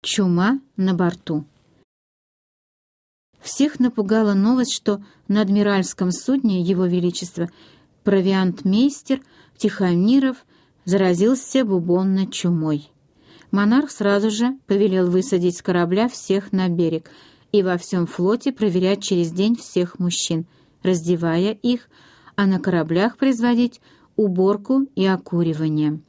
Чума на борту. Всех напугала новость, что на адмиральском судне Его Величество провиантмейстер Тихомиров заразился бубонной чумой. Монарх сразу же повелел высадить с корабля всех на берег и во всем флоте проверять через день всех мужчин, раздевая их, а на кораблях производить уборку и окуривание.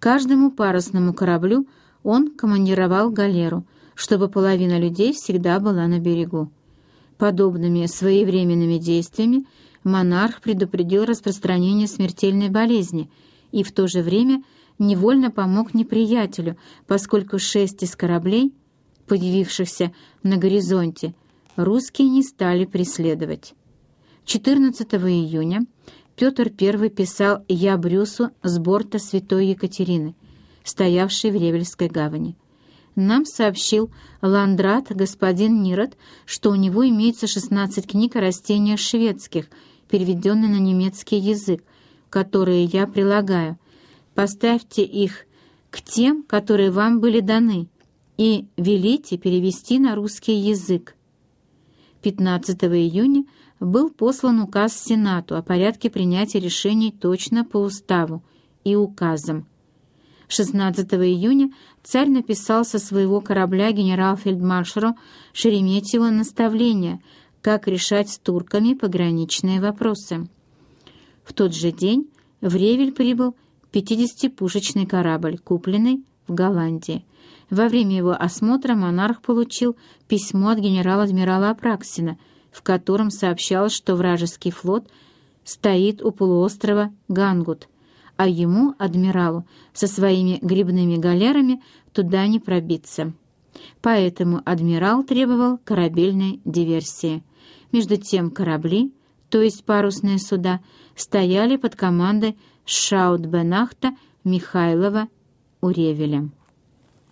Каждому парусному кораблю – он командировал галеру, чтобы половина людей всегда была на берегу. Подобными своевременными действиями монарх предупредил распространение смертельной болезни и в то же время невольно помог неприятелю, поскольку шесть из кораблей, появившихся на горизонте, русские не стали преследовать. 14 июня Петр I писал «Я Брюсу» с борта Святой Екатерины – стоявший в Ревельской гавани. Нам сообщил Ландрат господин Нирот, что у него имеется 16 книг о растениях шведских, переведенные на немецкий язык, которые я прилагаю. Поставьте их к тем, которые вам были даны, и велите перевести на русский язык. 15 июня был послан указ Сенату о порядке принятия решений точно по уставу и указам. 16 июня царь написал со своего корабля генерал-фельдмаршалу Шереметьеву наставление, как решать с турками пограничные вопросы. В тот же день в Ревель прибыл 50-пушечный корабль, купленный в Голландии. Во время его осмотра монарх получил письмо от генерала-адмирала Апраксина, в котором сообщалось, что вражеский флот стоит у полуострова Гангут – а ему, адмиралу, со своими грибными галерами туда не пробиться. Поэтому адмирал требовал корабельной диверсии. Между тем корабли, то есть парусные суда, стояли под командой Шаутбенахта Михайлова Уревеля.